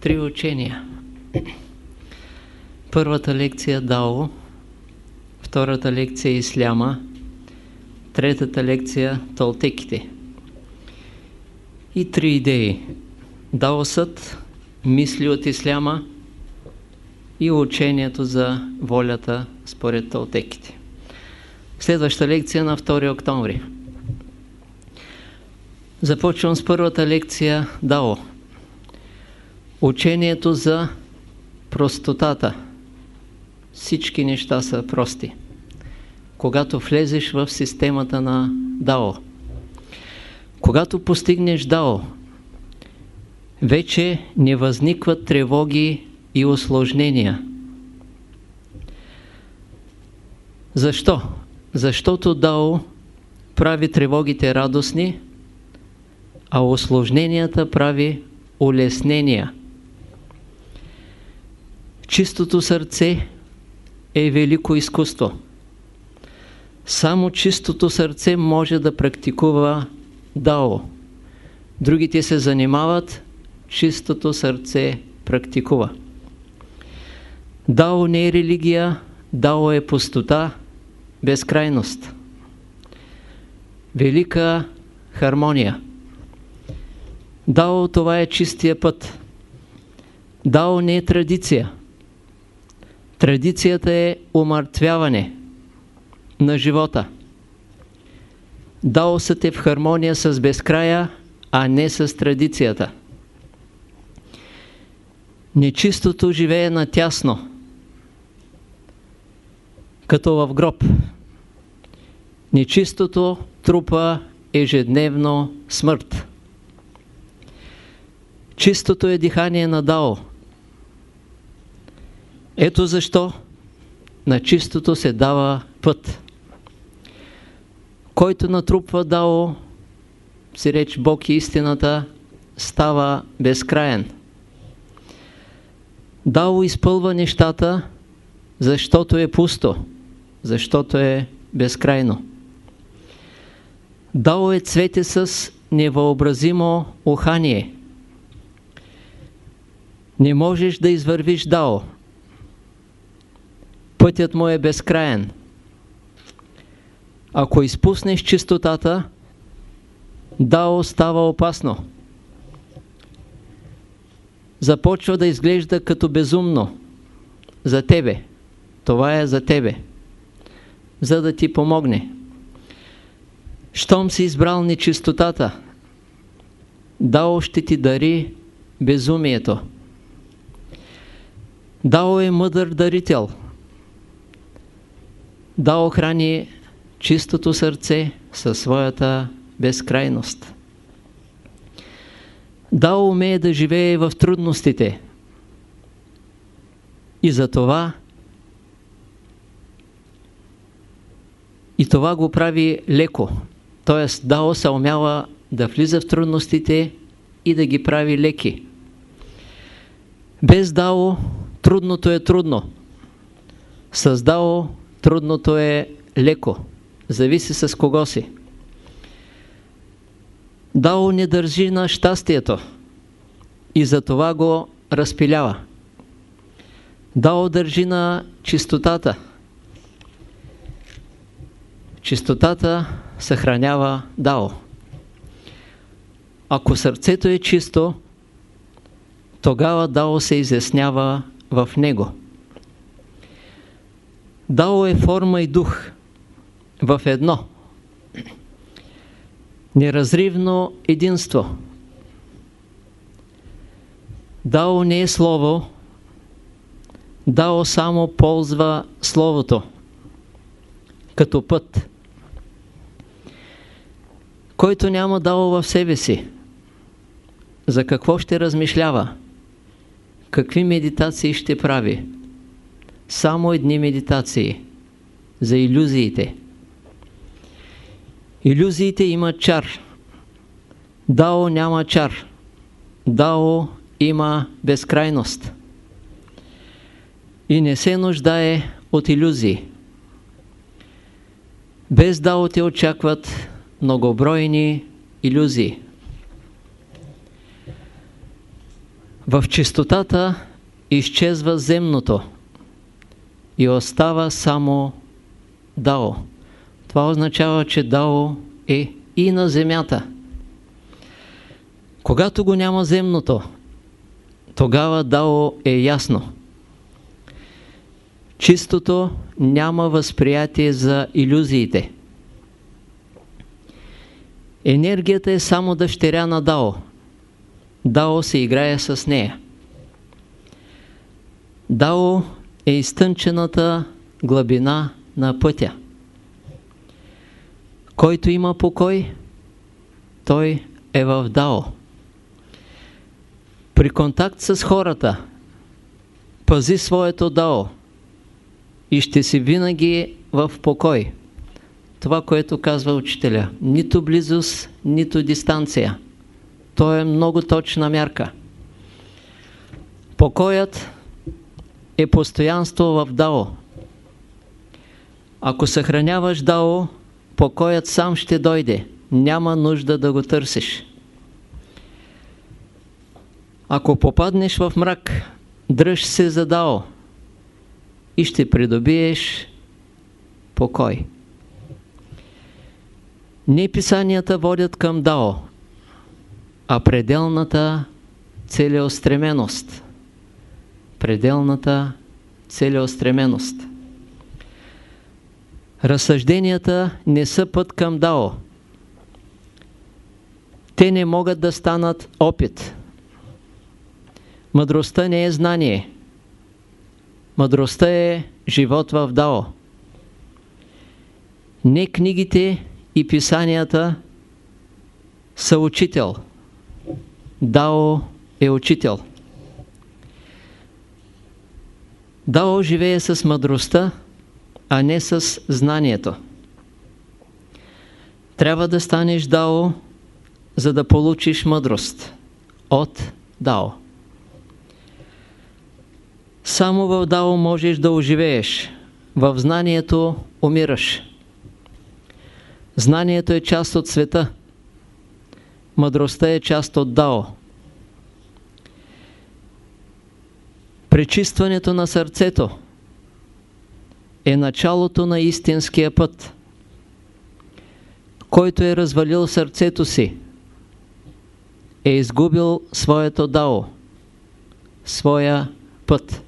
Три учения. Първата лекция Дао, втората лекция Исляма, третата лекция Толтеките. И три идеи. Даосът, мисли от Исляма и учението за волята според Толтеките. Следваща лекция на 2 октомври. Започвам с първата лекция Дао. Учението за простотата. Всички неща са прости. Когато влезеш в системата на Дао. Когато постигнеш Дао, вече не възникват тревоги и осложнения. Защо? Защото Дао прави тревогите радостни, а осложненията прави улеснения. Чистото сърце е велико изкуство. Само чистото сърце може да практикува Дао. Другите се занимават, чистото сърце практикува. Дао не е религия, Дао е пустота, безкрайност. Велика хармония. Дао това е чистия път. Дао не е традиция. Традицията е умъртвяване на живота. Даосът е в хармония с безкрая, а не с традицията. Нечистото живее натясно, като в гроб. Нечистото трупа ежедневно смърт. Чистото е дихание на Дао. Ето защо на чистото се дава път. Който натрупва Дао, си реч Бог и истината, става безкраен. Дао изпълва нещата, защото е пусто, защото е безкрайно. Дао е цвете с невъобразимо ухание. Не можеш да извървиш Дао. Пътят му е безкраен. Ако изпуснеш чистотата, Дао става опасно. Започва да изглежда като безумно за тебе. Това е за тебе. За да ти помогне. Щом си избрал нечистотата, Дао ще ти дари безумието. Дао е мъдър дарител. Дао храни чистото сърце със своята безкрайност. Дао умее да живее в трудностите. И за това и това го прави леко. Тоест Дао се умява да влиза в трудностите и да ги прави леки. Без Дао трудното е трудно. С Дао трудното е леко. Зависи с кого си. Дао не държи на щастието и за това го разпилява. Дао държи на чистотата. Чистотата съхранява Дао. Ако сърцето е чисто, тогава Дао се изяснява в него. Дао е форма и дух в едно. Неразривно единство. Дао не е слово, Дао само ползва словото като път. Който няма Дао в себе си, за какво ще размишлява? Какви медитации ще прави? Само едни медитации за иллюзиите. Иллюзиите имат чар. Дао няма чар. Дао има безкрайност. И не се нуждае от иллюзии. Без Дао те очакват многобройни иллюзии. В чистотата изчезва земното и остава само Дао. Това означава, че Дао е и на земята. Когато го няма земното, тогава Дао е ясно. Чистото няма възприятие за иллюзиите. Енергията е само дъщеря на Дао. Дао се играе с нея. Дао е изтънчената глъбина на пътя. Който има покой, той е в Дао. При контакт с хората, пази своето Дао и ще си винаги в покой. Това, което казва учителя. Нито близост, нито дистанция. То е много точна мярка. Покоят е постоянство в Дао. Ако съхраняваш Дао, покоят сам ще дойде. Няма нужда да го търсиш. Ако попаднеш в мрак, дръж се за Дао и ще придобиеш покой. Не писанията водят към Дао, а пределната целеустременост. Пределната целеустременост. Разсъжденията не са път към Дао. Те не могат да станат опит. Мъдростта не е знание. Мъдростта е живот в Дао. Не книгите и писанията са учител. Дао е учител. Дао живее с мъдростта, а не с знанието. Трябва да станеш Дао, за да получиш мъдрост от Дао. Само в Дао можеш да оживееш, в знанието умираш. Знанието е част от света. Мъдростта е част от Дао. Пречистването на сърцето е началото на истинския път. Който е развалил сърцето си, е изгубил своето дао, своя път.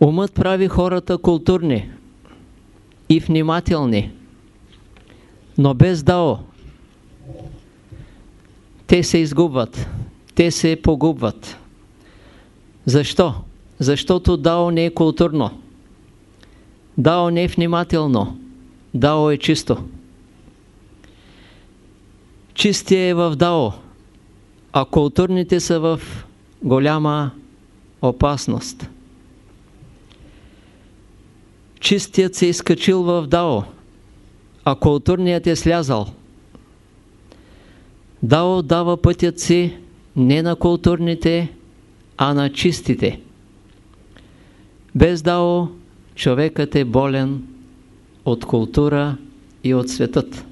Умът прави хората културни и внимателни, но без дао те се изгубват, те се погубват. Защо? Защото дао не е културно. Дао не е внимателно. Дао е чисто. Чистия е в дао, а културните са в голяма опасност. Чистият се е изкачил в дао, а културният е слязал. Дао дава пътят си не на културните, а на чистите. Без дао човекът е болен от култура и от светът.